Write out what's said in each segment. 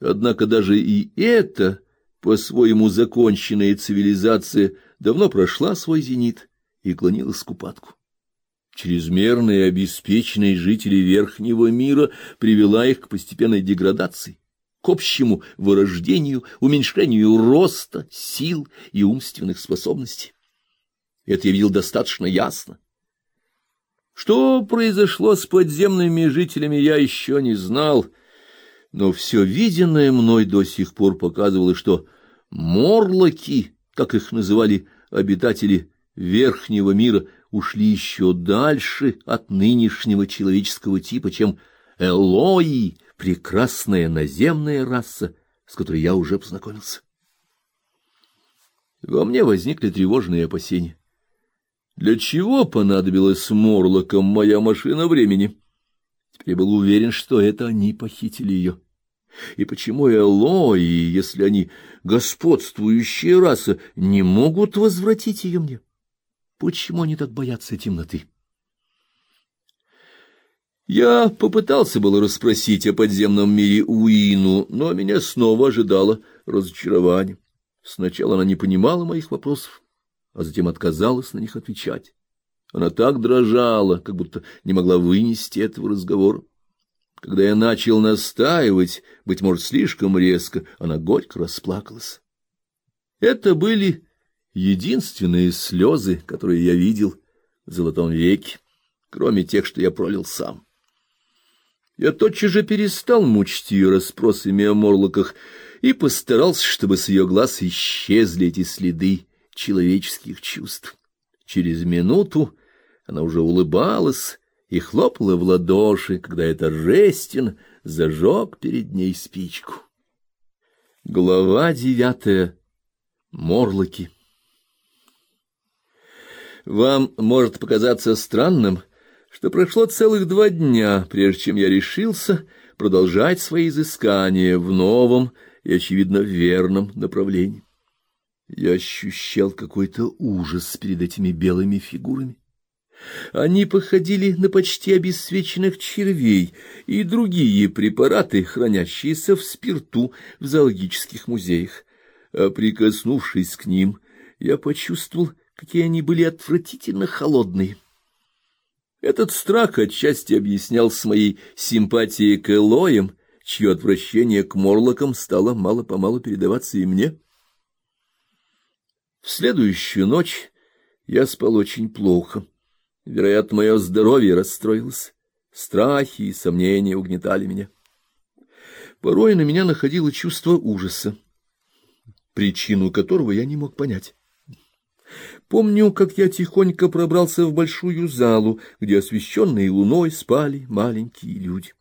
Однако даже и это, по-своему законченная цивилизация, давно прошла свой зенит и клонилась к упадку. Чрезмерная обеспеченность жителей верхнего мира привела их к постепенной деградации, к общему вырождению, уменьшению роста, сил и умственных способностей. Это я видел достаточно ясно. Что произошло с подземными жителями, я еще не знал, но все виденное мной до сих пор показывало, что морлоки, как их называли обитатели верхнего мира, ушли еще дальше от нынешнего человеческого типа, чем Элои, прекрасная наземная раса, с которой я уже познакомился. Во мне возникли тревожные опасения. Для чего понадобилась Морлокам моя машина времени? Теперь я был уверен, что это они похитили ее. И почему Элои, если они господствующая раса, не могут возвратить ее мне? Почему они так боятся темноты? Я попытался было расспросить о подземном мире Уину, но меня снова ожидало разочарование. Сначала она не понимала моих вопросов, а затем отказалась на них отвечать. Она так дрожала, как будто не могла вынести этого разговора. Когда я начал настаивать, быть может, слишком резко, она горько расплакалась. Это были единственные слезы, которые я видел в золотом веке, кроме тех, что я пролил сам. Я тотчас же перестал мучить ее расспросами о морлоках и постарался, чтобы с ее глаз исчезли эти следы человеческих чувств. Через минуту она уже улыбалась и хлопала в ладоши, когда это торжественно зажег перед ней спичку. Глава девятая. Морлоки. Вам может показаться странным, что прошло целых два дня, прежде чем я решился продолжать свои изыскания в новом и, очевидно, верном направлении. Я ощущал какой-то ужас перед этими белыми фигурами. Они походили на почти обесцвеченных червей и другие препараты, хранящиеся в спирту в зоологических музеях. А прикоснувшись к ним, я почувствовал, какие они были отвратительно холодные. Этот страх отчасти объяснял с моей симпатией к Элоям, чье отвращение к морлокам стало мало-помалу передаваться и мне. В следующую ночь я спал очень плохо. Вероятно, мое здоровье расстроилось. Страхи и сомнения угнетали меня. Порой на меня находило чувство ужаса, причину которого я не мог понять. Помню, как я тихонько пробрался в большую залу, где освещенные луной спали маленькие люди.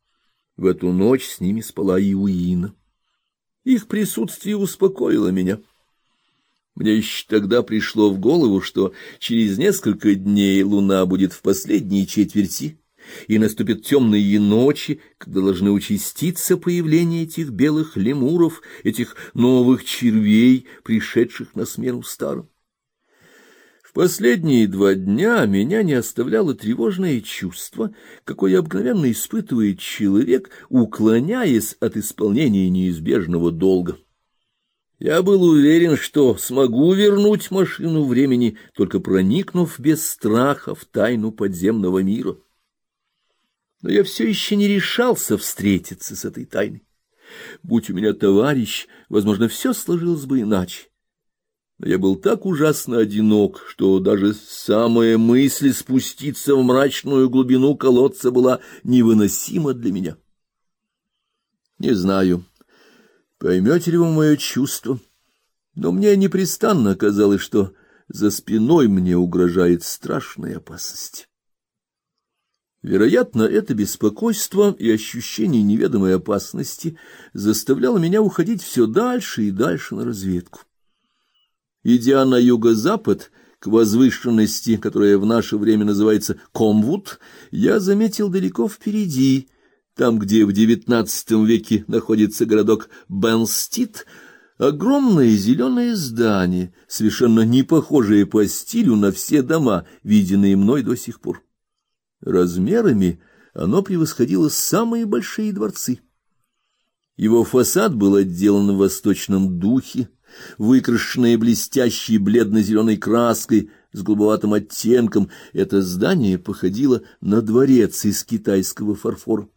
В эту ночь с ними спала и Уина. Их присутствие успокоило меня. Мне еще тогда пришло в голову, что через несколько дней луна будет в последней четверти, и наступят темные ночи, когда должны участиться появление этих белых лемуров, этих новых червей, пришедших на смену старым. В последние два дня меня не оставляло тревожное чувство, какое обыкновенно испытывает человек, уклоняясь от исполнения неизбежного долга. Я был уверен, что смогу вернуть машину времени, только проникнув без страха в тайну подземного мира. Но я все еще не решался встретиться с этой тайной. Будь у меня товарищ, возможно, все сложилось бы иначе. Но я был так ужасно одинок, что даже самая мысль спуститься в мрачную глубину колодца была невыносима для меня. Не знаю, Поймете ли вы мое чувство? Но мне непрестанно казалось, что за спиной мне угрожает страшная опасность. Вероятно, это беспокойство и ощущение неведомой опасности заставляло меня уходить все дальше и дальше на разведку. Идя на юго-запад, к возвышенности, которая в наше время называется Комвуд, я заметил далеко впереди там, где в девятнадцатом веке находится городок Бенстит, огромное зеленое здание, совершенно не похожее по стилю на все дома, виденные мной до сих пор. Размерами оно превосходило самые большие дворцы. Его фасад был отделан в восточном духе, выкрашенное блестящей бледно-зеленой краской с голубоватым оттенком, это здание походило на дворец из китайского фарфора.